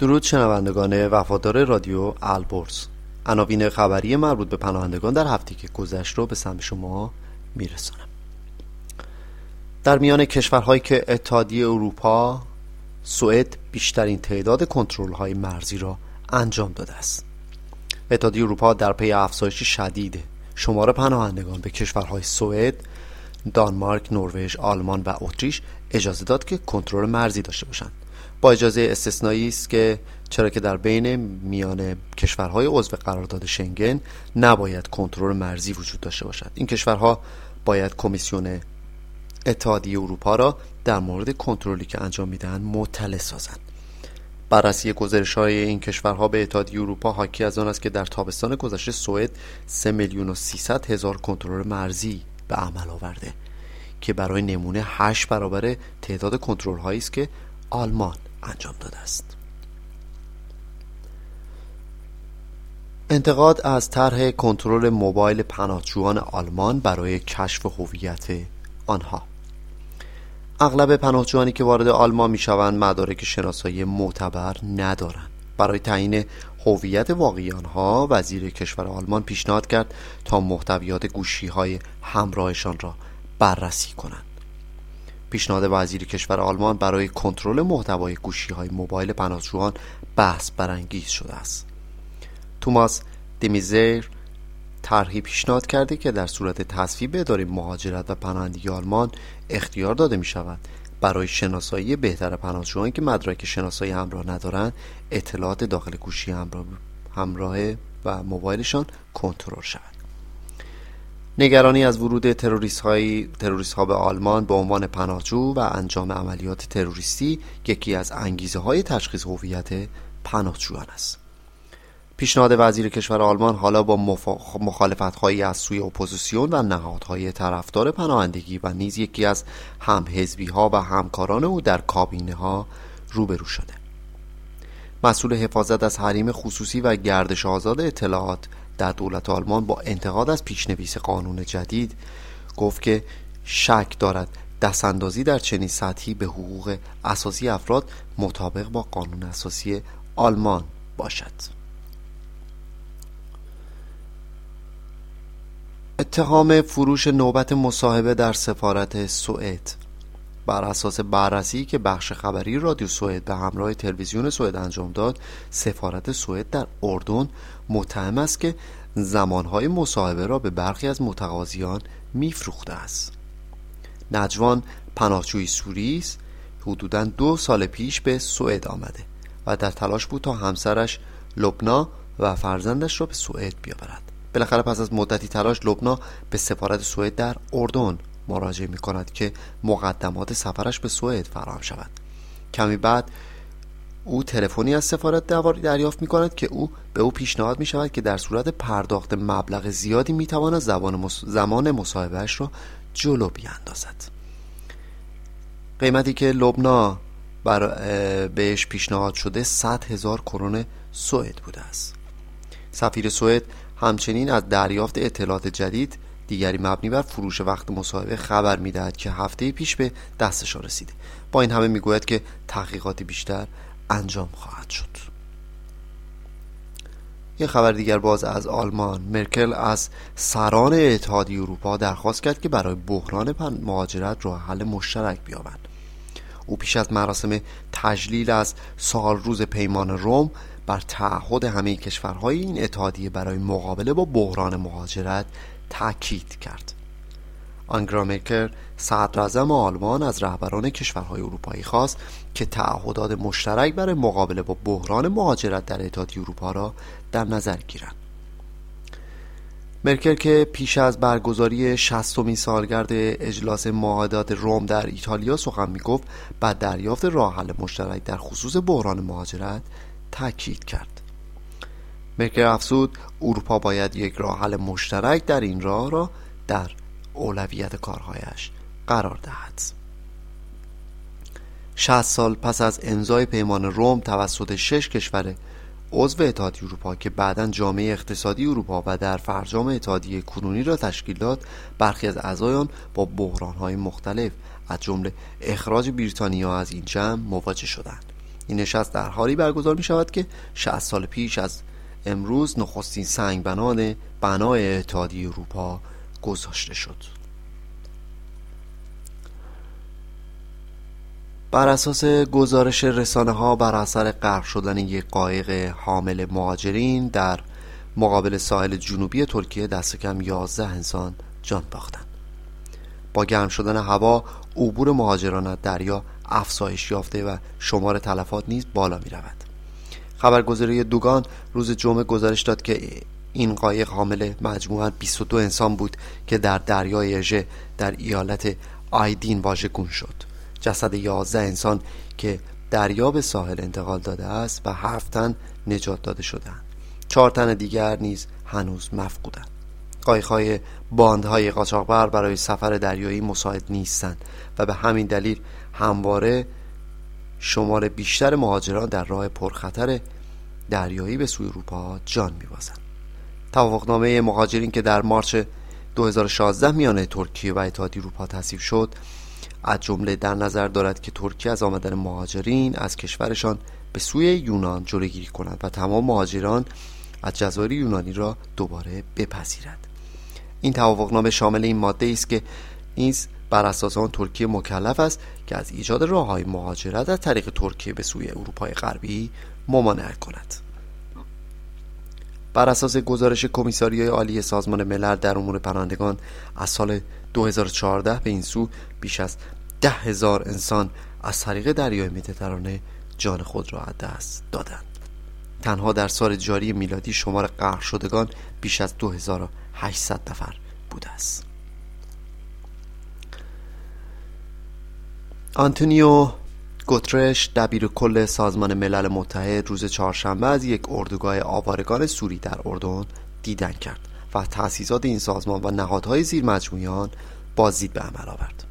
درود شنوندگان وفادار رادیو البرز عناوین خبری مربوط به پناهندگان در هفته که گذشت رو به سمت شما میرسانم. در میان کشورهایی که اتحادیه اروپا سوئد بیشترین تعداد کنترل های مرزی را انجام داده است. اتحادیه اروپا در پی افزایش شدید شمار پناهندگان به کشورهای سوئد دانمارک، نروژ، آلمان و اتریش اجازه داد که کنترل مرزی داشته باشند. با اجازه استثنایی است که چرا که در بین میان کشورهای عضو قرارداد شنگن نباید کنترل مرزی وجود داشته باشد. این کشورها باید کمیسیون اتحادیه اروپا را در مورد کنترلی که انجام می‌دهند مطلع سازند. بررسی گزارش های این کشورها به اتحادیه اروپا حاکی از آن است که در تابستان گذشته سوئد 3 میلیون و 300 هزار کنترل مرزی به عمل آورده که برای نمونه 8 برابر تعداد کنترل هایی است که آلمان انجام داده است. انتقاد از طرح کنترل موبایل پناهجویان آلمان برای کشف هویت آنها. اغلب پناهجویانی که وارد آلمان می‌شوند مدارک شناسایی معتبر ندارند. برای تعیین هویت واقعی آنها وزیر کشور آلمان پیشنهاد کرد تا محتویات گوشی های همراهشان را بررسی کنند. پیشنهاد وزیر کشور آلمان برای کنترل محتوای گوشی های موبایل پناهجویان بحث برانگیز شده است. توماس دمیزر طرحی پیشنهاد کرده که در صورت تصویب اداره مهاجرت و پناهندگی آلمان اختیار داده می شود برای شناسایی بهتر پناهجویان که مدرک شناسایی همراه ندارند اطلاعات داخل گوشی همراه, همراه و موبایلشان کنترل شود. نگرانی از ورود تروریست, تروریست ها به آلمان به عنوان پناهجو و انجام عملیات تروریستی یکی از انگیزه های تشخیص هویت پناهجویان است. پیشنهاد وزیر کشور آلمان حالا با مخالفت هایی از سوی اپوزیسیون و نهادهای طرفدار پناهندگی و نیز یکی از همحزبی ها و همکاران او در کابینه ها روبرو شده. مسئول حفاظت از حریم خصوصی و گردش آزاد اطلاعات در دولت آلمان با انتقاد از پیشنویس قانون جدید گفت که شک دارد دستاندازی در چنین سطحی به حقوق اساسی افراد مطابق با قانون اساسی آلمان باشد. اتهام فروش نوبت مصاحبه در سفارت سوئد. بر اساس بررسی که بخش خبری رادیو سوئد به همراه تلویزیون سوئد انجام داد سفارت سوئد در اردن متهم است که زمانهای مصاحبه را به برخی از متقاضیان میفروخته است. نجوان پناهجوی سوری است حدودا دو سال پیش به سوئد آمده و در تلاش بود تا همسرش لبنا و فرزندش را به سوئد بیاورد. بالاخره پس از مدتی تلاش لبنا به سفارت سوئد در اردن مراجعه می کند که مقدمات سفرش به سوئد فراهم شود. کمی بعد او تلفنی از سفارت دریافت می کند که او به او پیشنهاد می شود که در صورت پرداخت مبلغ زیادی می تواند زمان, زمان مصاحبهش را جلو بیاندازد. قیمتی که لبنا بر بهش پیشنهاد شده 100 هزار کرون سوئد بوده است. سفیر سوئد همچنین از دریافت اطلاعات جدید دیگری مبنی بر فروش وقت مصاحبه خبر می‌دهد که هفته پیش به دستشان رسیده. با این همه می‌گوید که تحقیقاتی بیشتر انجام خواهد شد. یه خبر دیگر باز از آلمان. مرکل از سران اتحادیه اروپا درخواست کرد که برای بحران مهاجرت راه حل مشترک بیابند. او پیش از مراسم تجلیل از سال روز پیمان روم بر تعهد همه کشورهای این اتحادیه برای مقابله با بحران مهاجرت تاکید کرد. آنگرا مرکل صدر آلمان از رهبران کشورهای اروپایی خواست که تعهدات مشترک برای مقابله با بحران مهاجرت در اتحادیه اروپا را در نظر گیرند. مرکل که پیش از برگزاری شستمین سالگرد اجلاس معاهدات روم در ایتالیا سخن می‌گفت بعد دریافت راه حل مشترک در خصوص بحران مهاجرت تاکید کرد. مرکل افزود اروپا باید یک راه حل مشترک در این راه را در اولویت کارهایش قرار دهد. 60 سال پس از امضای پیمان روم توسط شش کشور عضو اتحادیه اروپا که بعدا جامعه اقتصادی اروپا و در فرجام اتحادیه کنونی را تشکیل داد برخی از اعضای با بحرانهای مختلف از جمله اخراج بریتانیا از این جمع مواجه شدند. این نشست در حالی برگزار می شود که 60 سال پیش از امروز نخستین سنگ بنان بنای اتحادیه اروپا گذاشته شد. بر اساس گزارش رسانه ها بر اثر غرق شدن یک قایق حامل مهاجرین در مقابل ساحل جنوبی ترکیه دست کم 11 انسان جان باختند. با گرم شدن هوا عبور مهاجران از دریا افزایش یافته و شمار تلفات نیز بالا می رود خبرگزاری دوگان روز جمعه گزارش داد که این قایق حامل مجموعا 22 انسان بود که در دریای اژه در ایالت آیدین واژگون شد. جسد 11 انسان که دریا به ساحل انتقال داده است و هفت تن نجات داده شدند چهار تن دیگر نیز هنوز مفقودند قایقهای باندهای قاچاقبر برای سفر دریایی مساعد نیستند و به همین دلیل همواره شمار بیشتر مهاجران در راه پرخطر دریایی به سوی اروپا جان میبازند. توافقنامه مهاجرین که در مارچ 2016 میان ترکیه و اتحادیه اروپا تصویب شد از جمله در نظر دارد که ترکیه از آمدن مهاجرین از کشورشان به سوی یونان جلوگیری کند و تمام مهاجران از جزایر یونانی را دوباره بپذیرد. این توافقنامه شامل این ماده است که نیز بر اساس آن ترکیه مکلف است که از ایجاد راه های مهاجرت از طریق ترکیه به سوی اروپای غربی ممانعت کند. بر اساس گزارش کمیساریای عالی سازمان ملل در امور پناهندگان از سال 2014 به این سو بیش از ده هزار انسان از طریق دریای مدیترانه جان خود را از دست دادند. تنها در سال جاری میلادی شمار غرق شدگان بیش از 2800 نفر بوده است. آنتونیو گوترش دبیر کل سازمان ملل متحد روز چهارشنبه از یک اردوگاه آوارگان سوری در اردن دیدن کرد و تأسیسات این سازمان و نهادهای زیر مجموعیان بازدید به عمل آورد.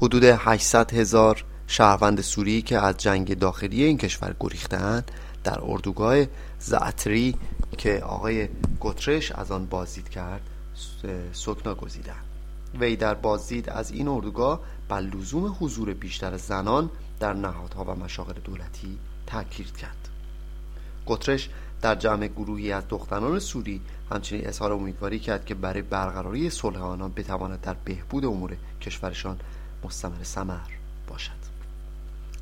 حدود 800 هزار شهروند سوری که از جنگ داخلی این کشور گریختند در اردوگاه زعتری که آقای گترش از آن بازدید کرد سکنا گزیدند. وی در بازدید از این اردوگاه بر لزوم حضور بیشتر زنان در نهادها و مشاغل دولتی تاکید کرد. گترش در جمع گروهی از دختران سوری همچنین اظهار امیدواری کرد که برای برقراری صلح آنان بتواند در بهبود امور کشورشان مستمر سمر باشد.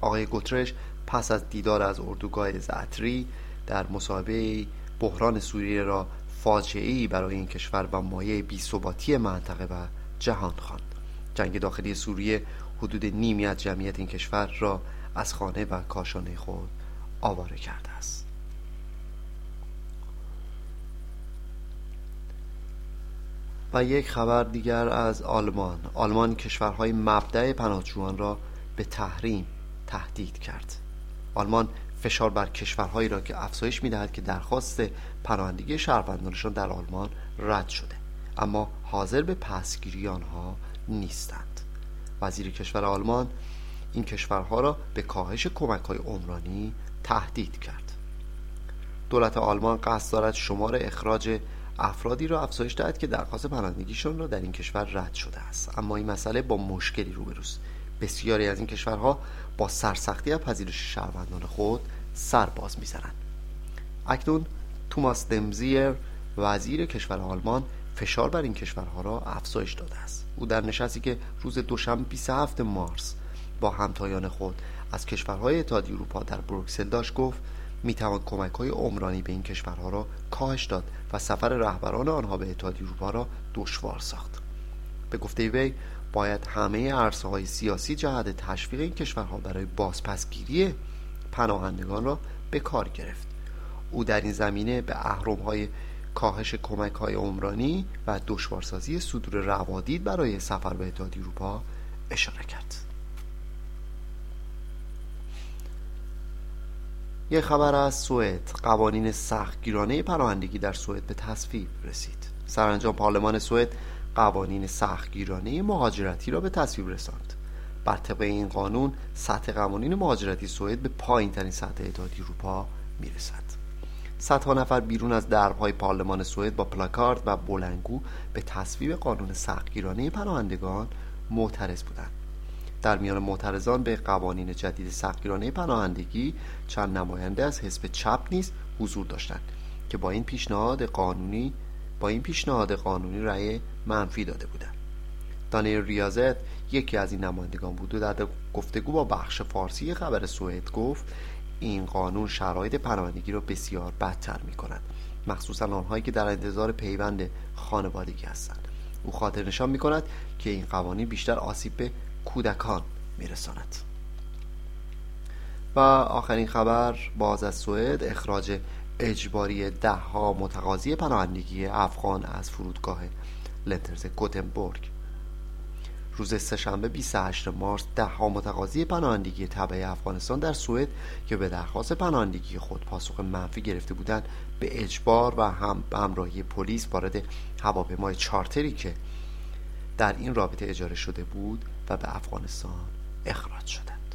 آقای گترش پس از دیدار از اردوگاه زعتری در مصاحبه بحران سوریه را فاجعه برای این کشور و مایه بیثباتی منطقه و جهان خواند. جنگ داخلی سوریه حدود نیمی از جمعیت این کشور را از خانه و کاشانه خود آواره کرده است. و یک خبر دیگر از آلمان. آلمان کشورهای مبدع پناهجویان را به تحریم تهدید کرد. آلمان فشار بر کشورهایی را که افزایش می‌دهد که درخواست پناهندگی شهروندانشان در آلمان رد شده. اما حاضر به پسگیری آنها نیستند. وزیر کشور آلمان این کشورها را به کاهش کمک های عمرانی تهدید کرد. دولت آلمان قصد دارد شمار اخراج افرادی را افزایش دهد که درخواست پناهندگیشان را در این کشور رد شده است. اما این مسئله با مشکلی روبروست. بسیاری از این کشورها با سرسختی از پذیرش شهروندان خود سر باز می‌زنند. اکنون توماس دمزیر وزیر کشور آلمان فشار بر این کشورها را افزایش داده است. او در نشستی که روز دوشنبه 27 مارس با همتایان خود از کشورهای اتحادیه اروپا در بروکسل داشت گفت می‌توان کمک های عمرانی به این کشورها را کاهش داد و سفر رهبران آنها به اتحادیه اروپا را دشوار ساخت. به گفته وی باید همه عرصه های سیاسی جهت تشویق این کشورها برای بازپسگیری پناهندگان را به کار گرفت. او در این زمینه به اهرم های کاهش کمک های عمرانی و دشوارسازی صدور روادید برای سفر به اتحادیه اروپا اشاره کرد. یک خبر از سوئد. قوانین سختگیرانه پناهندگی در سوئد به تصویب رسید. سرانجام پارلمان سوئد قوانین سختگیرانه مهاجرتی را به تصویب رساند. بر طبق این قانون سطح قوانین مهاجرتی سوئد به پایین ترین سطح اتحادیه اروپا می‌رسد. صدها نفر بیرون از دربهای پارلمان سوئد با پلاکارد و بلنگو به تصویب قانون سختگیرانه پناهندگان معترض بودند. در میان معترضان به قوانین جدید سختگیرانه پناهندگی چند نماینده از حزب چپ نیز حضور داشتند که با این پیشنهاد قانونی با این پیشنهاد قانونی رأی منفی داده بودند. دانیل ریاضت یکی از این نمایندگان بود و در گفتگو با بخش فارسی خبر سوئد گفت این قانون شرایط پناهندگی را بسیار بدتر می کند مخصوصا آنهایی که در انتظار پیوند خانوادگی هستند. او خاطر نشان می کند که این قوانین بیشتر آسیب به کودکان می رساند و آخرین خبر باز از سوئد اخراج اجباری ده ها متقاضی پناهندگی افغان از فرودگاه لنترز گوتنبورگ. روز سهشنبه 28 مارس ده ها متقاضی پناهندگی تبع افغانستان در سوئد که به درخواست پناهندگی خود پاسخ منفی گرفته بودند به اجبار و هم به همراهی پلیس وارد هواپیمای چارتری که در این رابطه اجاره شده بود و به افغانستان اخراج شدند.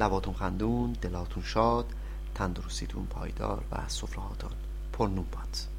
لباتون خندون دلاتون شاد تندرستیتون پایدار و سفرهاتان پرنون باد